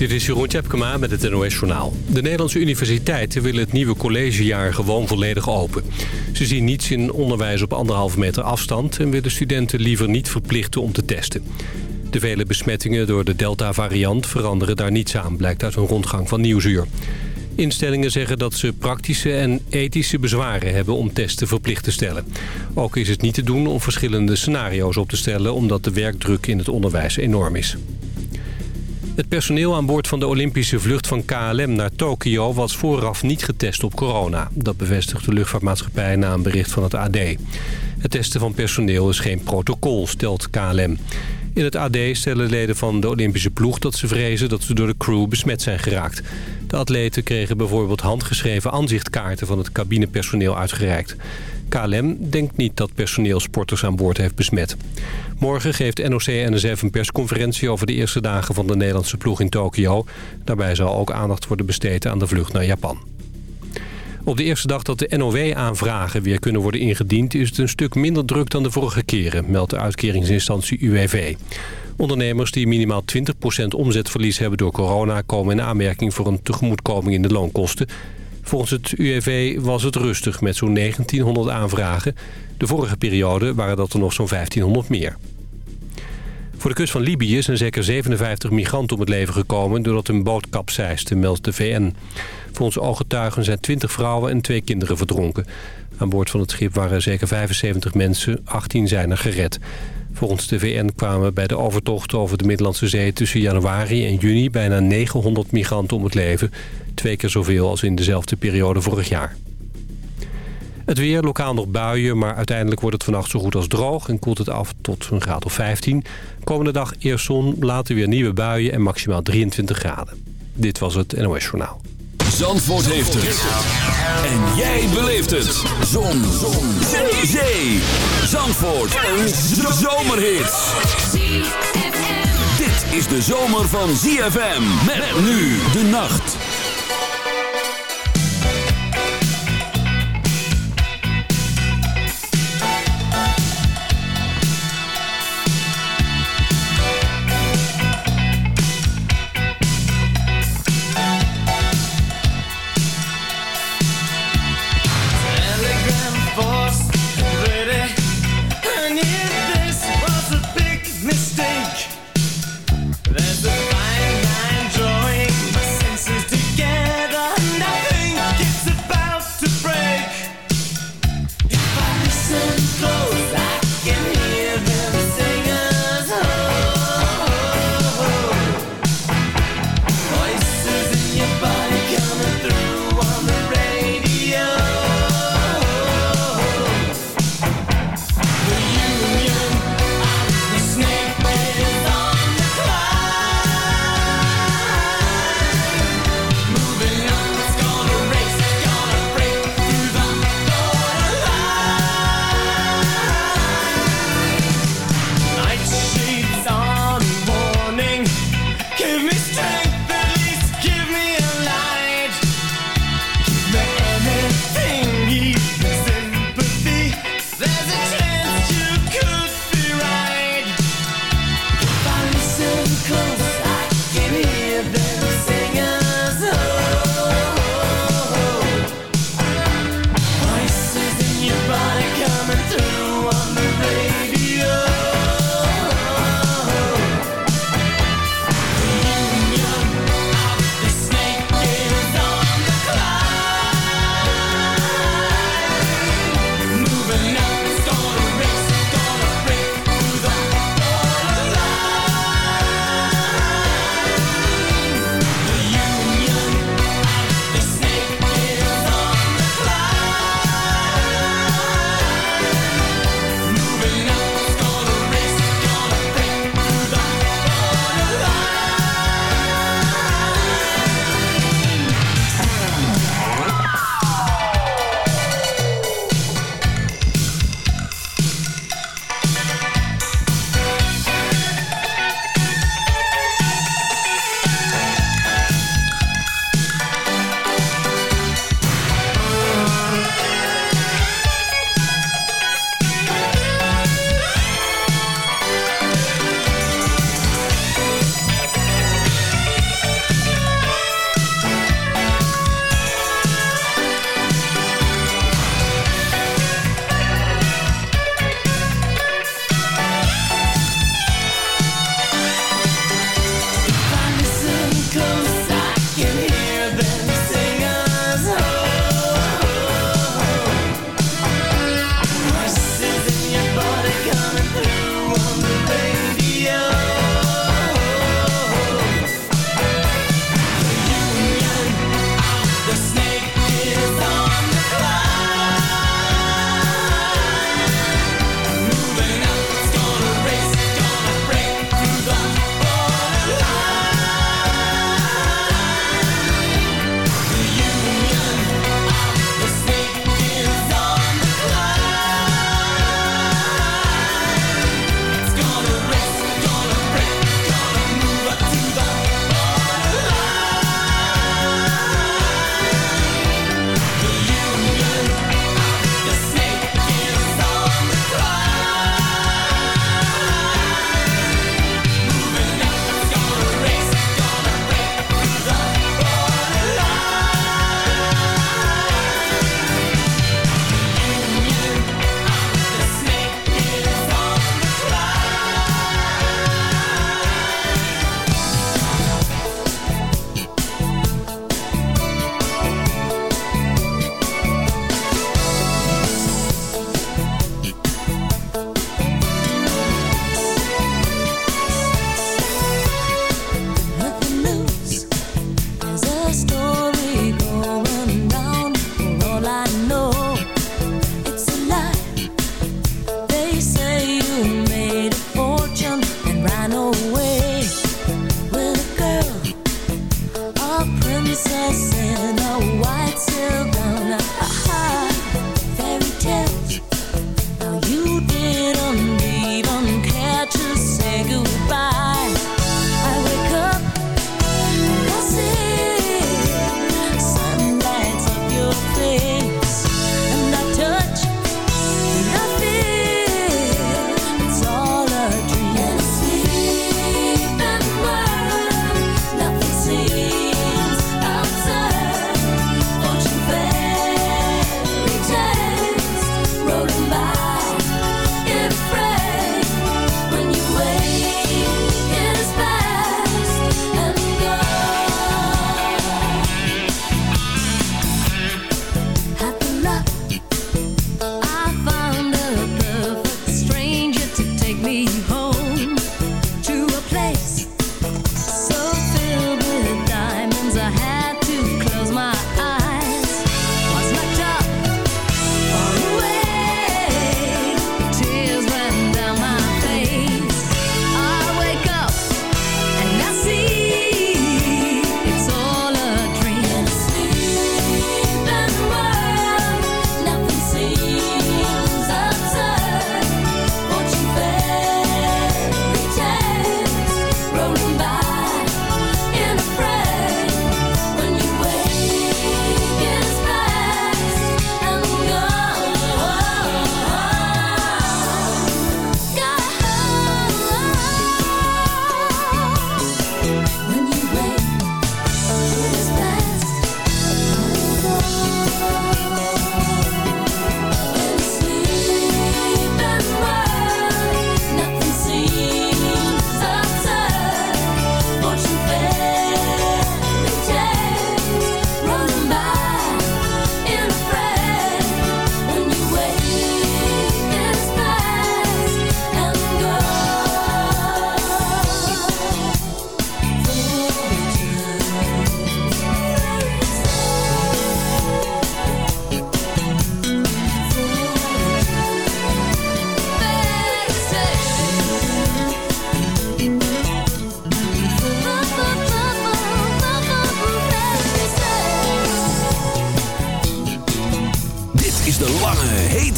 Dit is Jeroen Tjepkema met het NOS Journaal. De Nederlandse universiteiten willen het nieuwe collegejaar gewoon volledig open. Ze zien niets in onderwijs op anderhalve meter afstand... en willen studenten liever niet verplichten om te testen. De vele besmettingen door de Delta-variant veranderen daar niets aan... blijkt uit een rondgang van Nieuwsuur. Instellingen zeggen dat ze praktische en ethische bezwaren hebben om testen verplicht te stellen. Ook is het niet te doen om verschillende scenario's op te stellen... omdat de werkdruk in het onderwijs enorm is. Het personeel aan boord van de Olympische vlucht van KLM naar Tokio was vooraf niet getest op corona. Dat bevestigt de luchtvaartmaatschappij na een bericht van het AD. Het testen van personeel is geen protocol, stelt KLM. In het AD stellen leden van de Olympische ploeg dat ze vrezen dat ze door de crew besmet zijn geraakt. De atleten kregen bijvoorbeeld handgeschreven aanzichtkaarten van het cabinepersoneel uitgereikt. KLM denkt niet dat personeel sporters aan boord heeft besmet. Morgen geeft NOC-NSF een persconferentie over de eerste dagen van de Nederlandse ploeg in Tokio. Daarbij zal ook aandacht worden besteed aan de vlucht naar Japan. Op de eerste dag dat de NOW-aanvragen weer kunnen worden ingediend... is het een stuk minder druk dan de vorige keren, meldt de uitkeringsinstantie UWV. Ondernemers die minimaal 20% omzetverlies hebben door corona... komen in aanmerking voor een tegemoetkoming in de loonkosten. Volgens het UWV was het rustig met zo'n 1900 aanvragen. De vorige periode waren dat er nog zo'n 1500 meer. Voor de kust van Libië zijn zeker 57 migranten om het leven gekomen... doordat een boot kapseiste, meldt de VN. Volgens ooggetuigen zijn 20 vrouwen en twee kinderen verdronken. Aan boord van het schip waren zeker 75 mensen, 18 zijn er gered. Volgens de VN kwamen bij de overtocht over de Middellandse Zee... tussen januari en juni bijna 900 migranten om het leven. Twee keer zoveel als in dezelfde periode vorig jaar. Het weer, lokaal nog buien, maar uiteindelijk wordt het vannacht zo goed als droog... en koelt het af tot een graad of 15. Komende dag eerst zon, later weer nieuwe buien en maximaal 23 graden. Dit was het NOS Journaal. Zandvoort heeft het. En jij beleeft het. Zon. zon. Zee. Zee. Zandvoort. Een zomerhit. Dit is de zomer van ZFM. Met nu de nacht.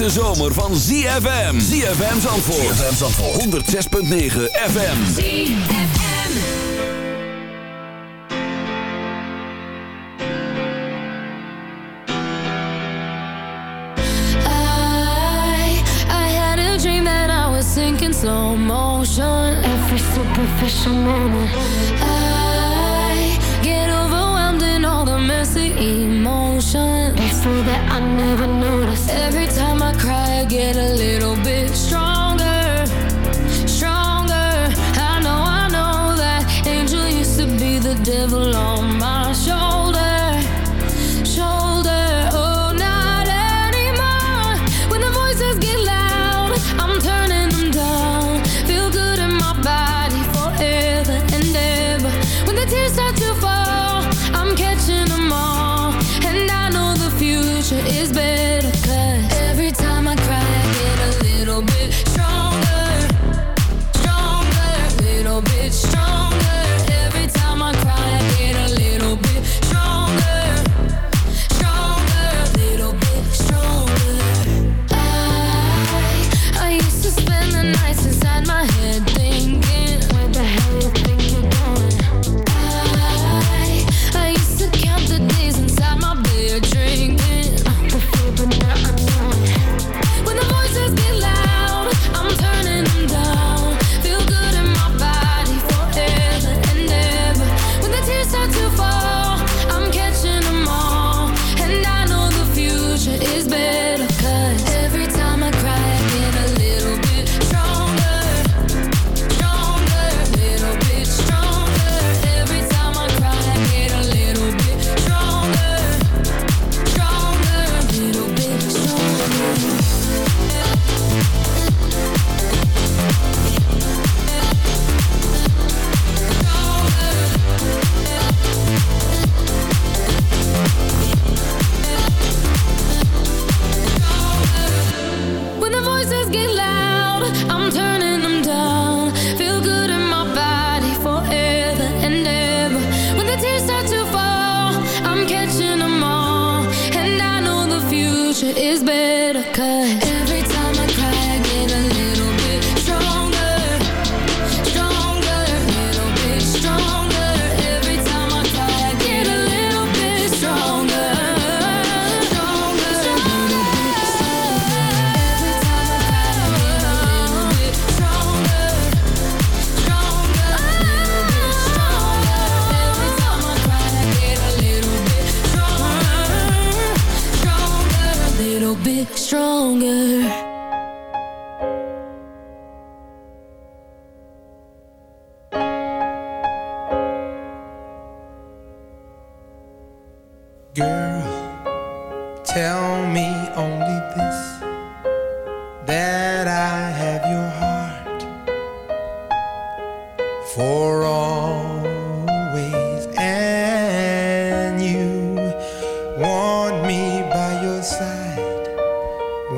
hete zomer van ZFM. ZFM Zandvoort. ZFM Zandvoort. 106.9 FM. ZFM. I, I had a dream that I was sinking slow motion. Every superficial moment. I so that I never notice. Every time I cry, I get a little bit stronger.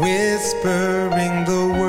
whispering the word.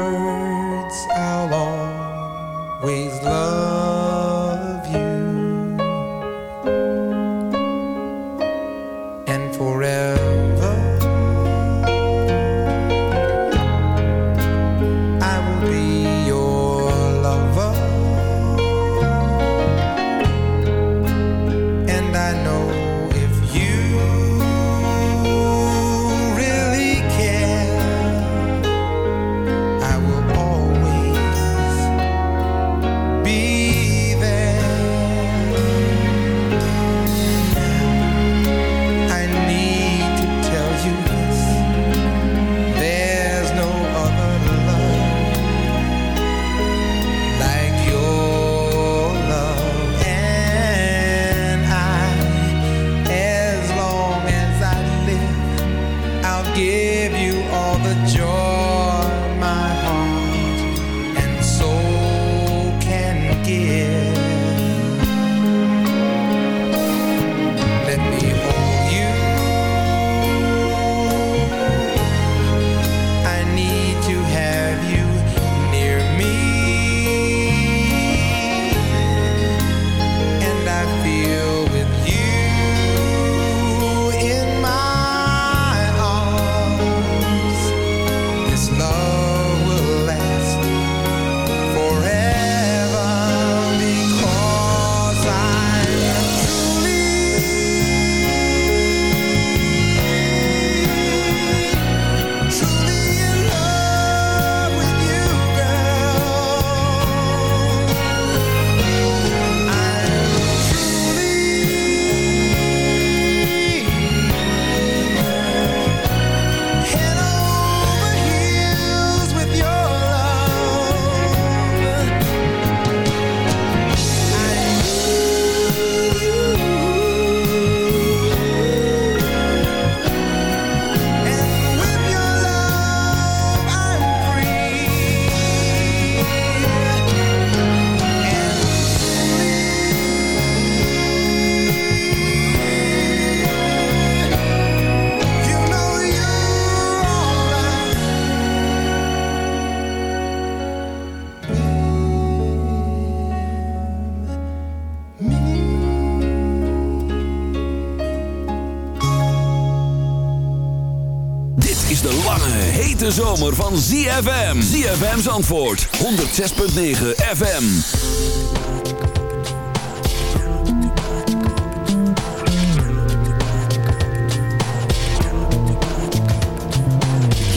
ZFM. ZFM's antwoord, 106.9 FM.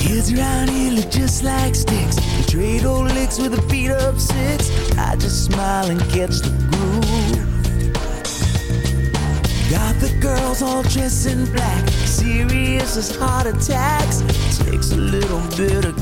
Kids around here look just like sticks. They trade old licks with a beat up six. I just smile and catch the groove. Got the girls all dressed in black, serious as heart attacks. Takes a little bit of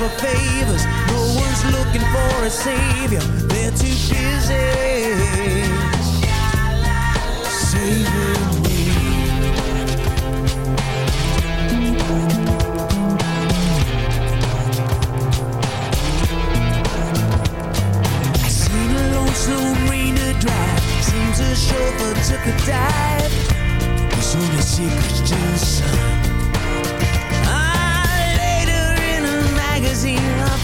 For favors. No one's looking for a savior. They're too busy saving me. I seen a lone slow rainer drive. Seems the chauffeur took a dive. There's only secrets to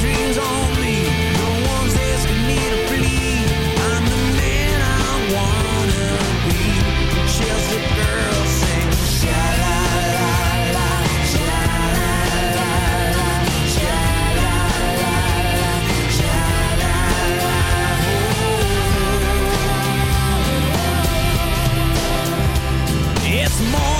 Dreams on me. more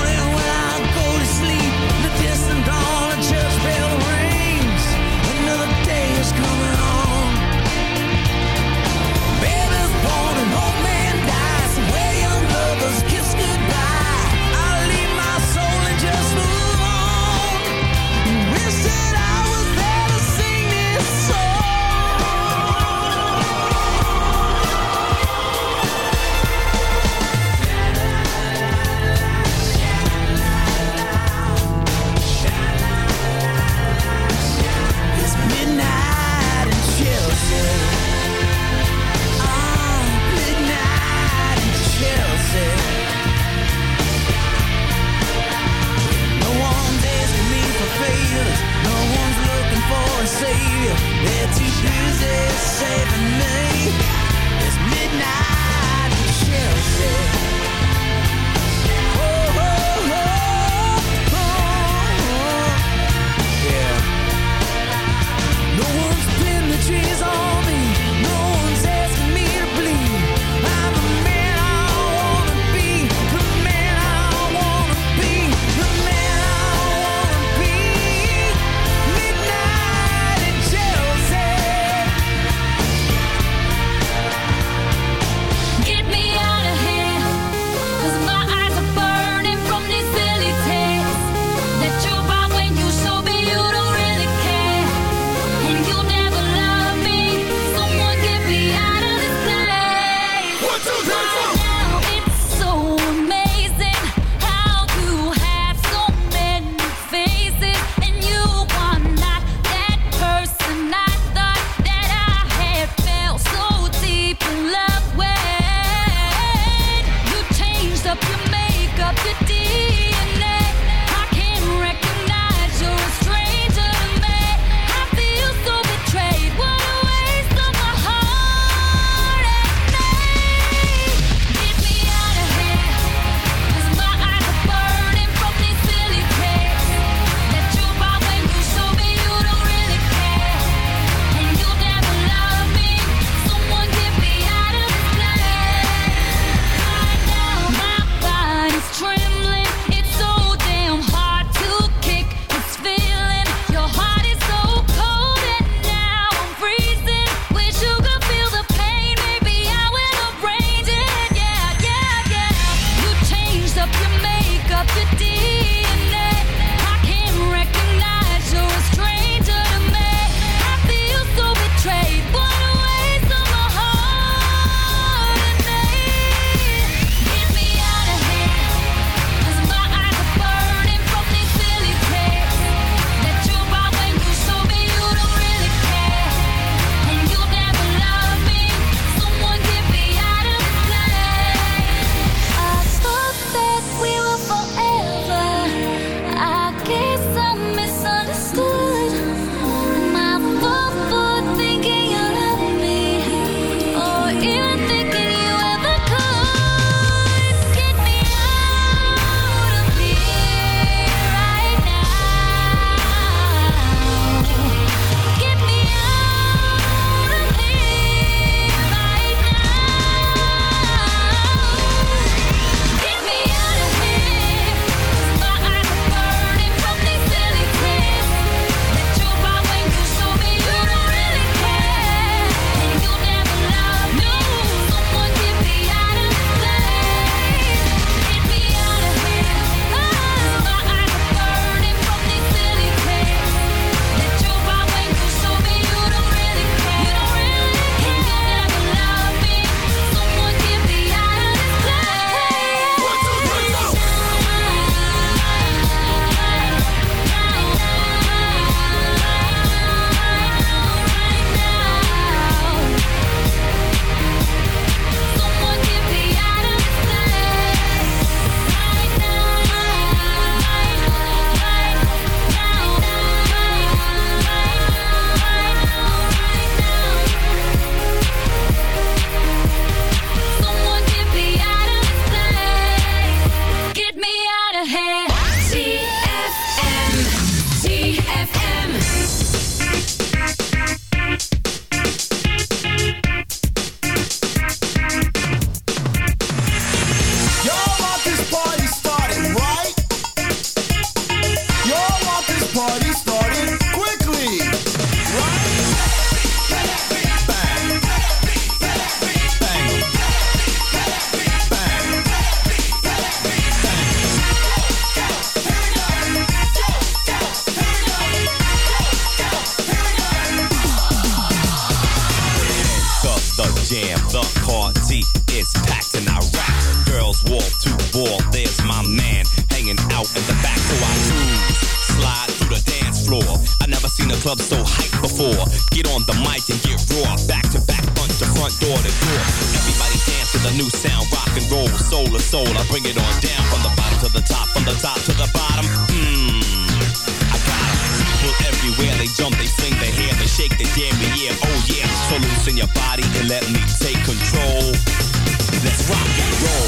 take control. Let's rock and roll.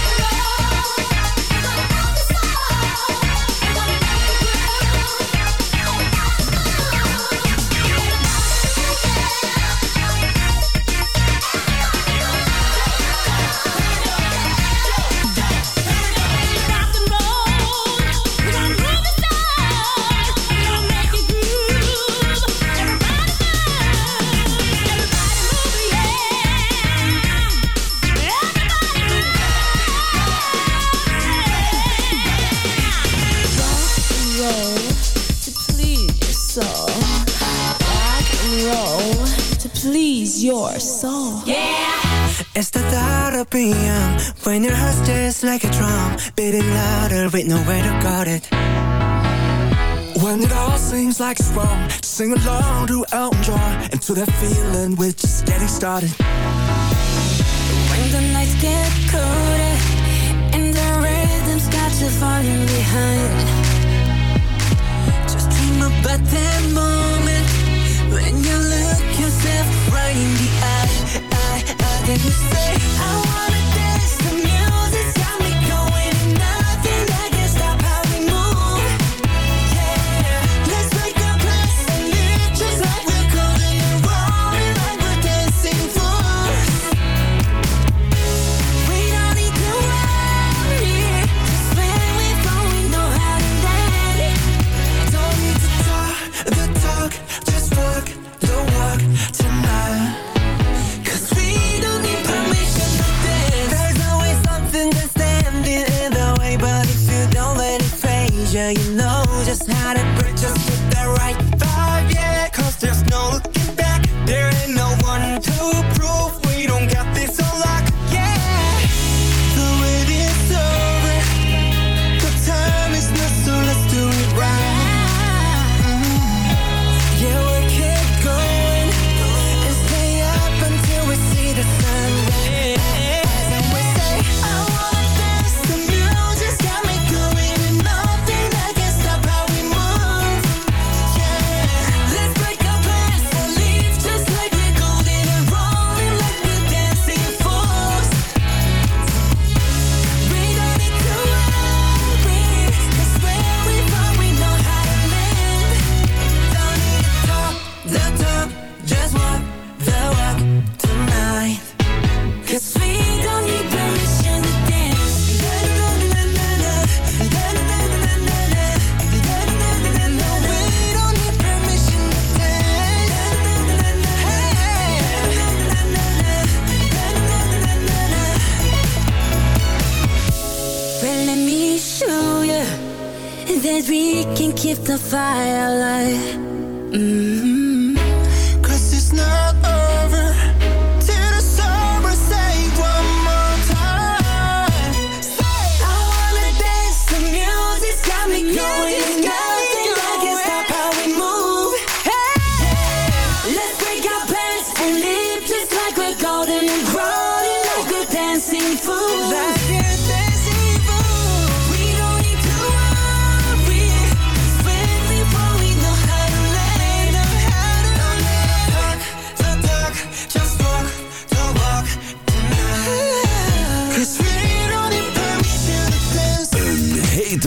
3am When your heart stays like a drum Beating louder with nowhere to guard it. When it all seems like it's wrong Sing along to Elton John And to that feeling we're just getting started. When the nights get cold beneath the firelight. Mm -hmm.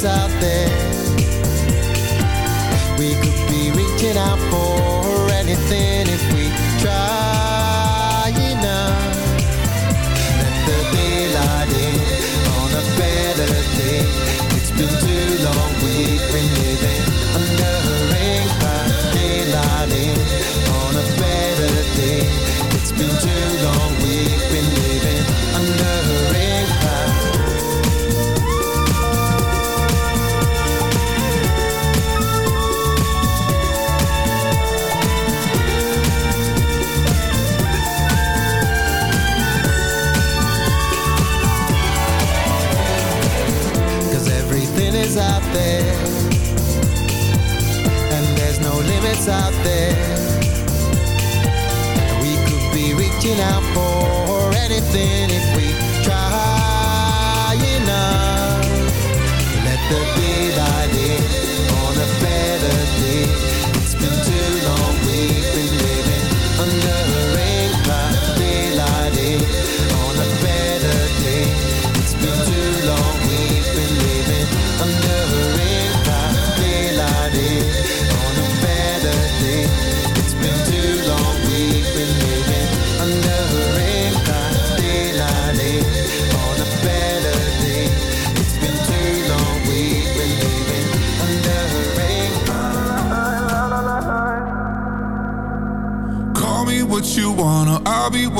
No out there. We could be reaching out for anything limits out there. We could be reaching out for anything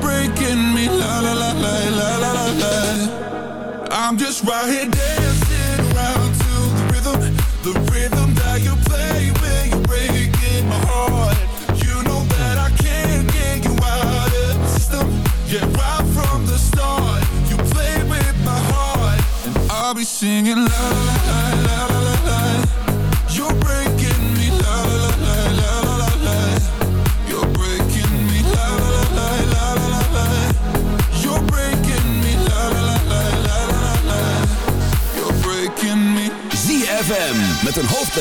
breaking me, la la la la la la la. I'm just right here dancing around to the rhythm, the rhythm that you play.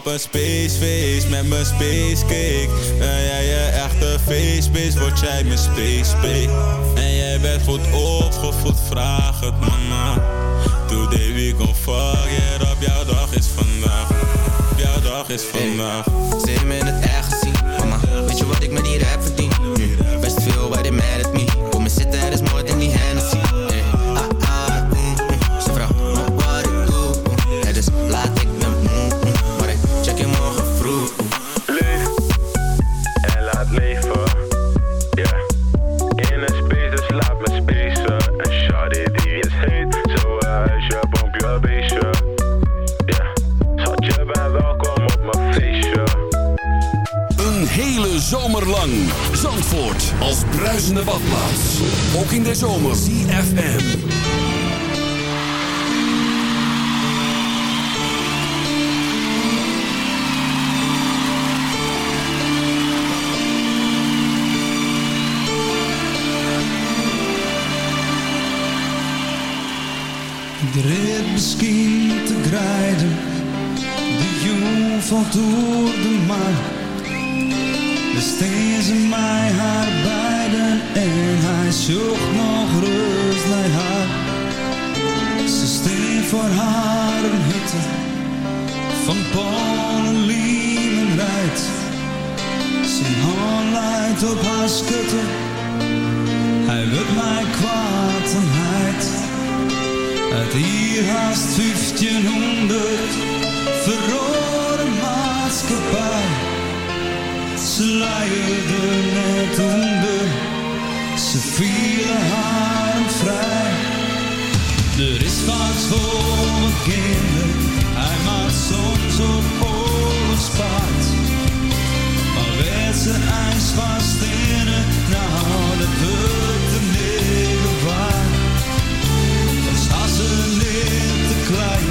Op een spacefeest met mijn space cake. Ben jij je echte feestbeest, word jij mijn space babe. En jij bent goed opgevoed, vraag het mama. Today we gon' fuck it up, jouw dag is vandaag. Jouw dag is vandaag. Hebben me in het echt gezien. Mama, weet je wat ik met die rap verdien? Zandvoort als bruisende badplaats. Ook in de zomer. CFM. Ik reed misschien te grijden, de jong valt door de maan. Besteed ze mij haar beiden en hij zocht nog rust naar haar. Ze steen voor haar een hutte van Paulien rijdt. Zijn hand leidt op haar schutte, hij wil mij kwaad en heid. Het hier haast 1500 verrode maatschappij. Ze leiden net onder, voor kinderen, hij maakt soms op oorlogspaard. Maar werd ze ijs vast in het, nou dat wordt de negen waard. Dan staan ze neer te klein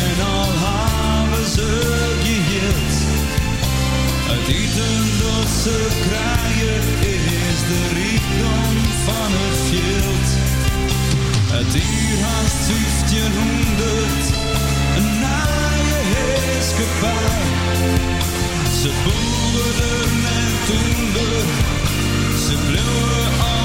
en al hebben ze geheeld. Het eten dat ze krijgen is de rijkdom van het veld. Het uur haast 1500, een naaie heerskepaar. Ze boerden en toender, ze bleven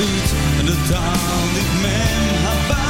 doet de taal die men haar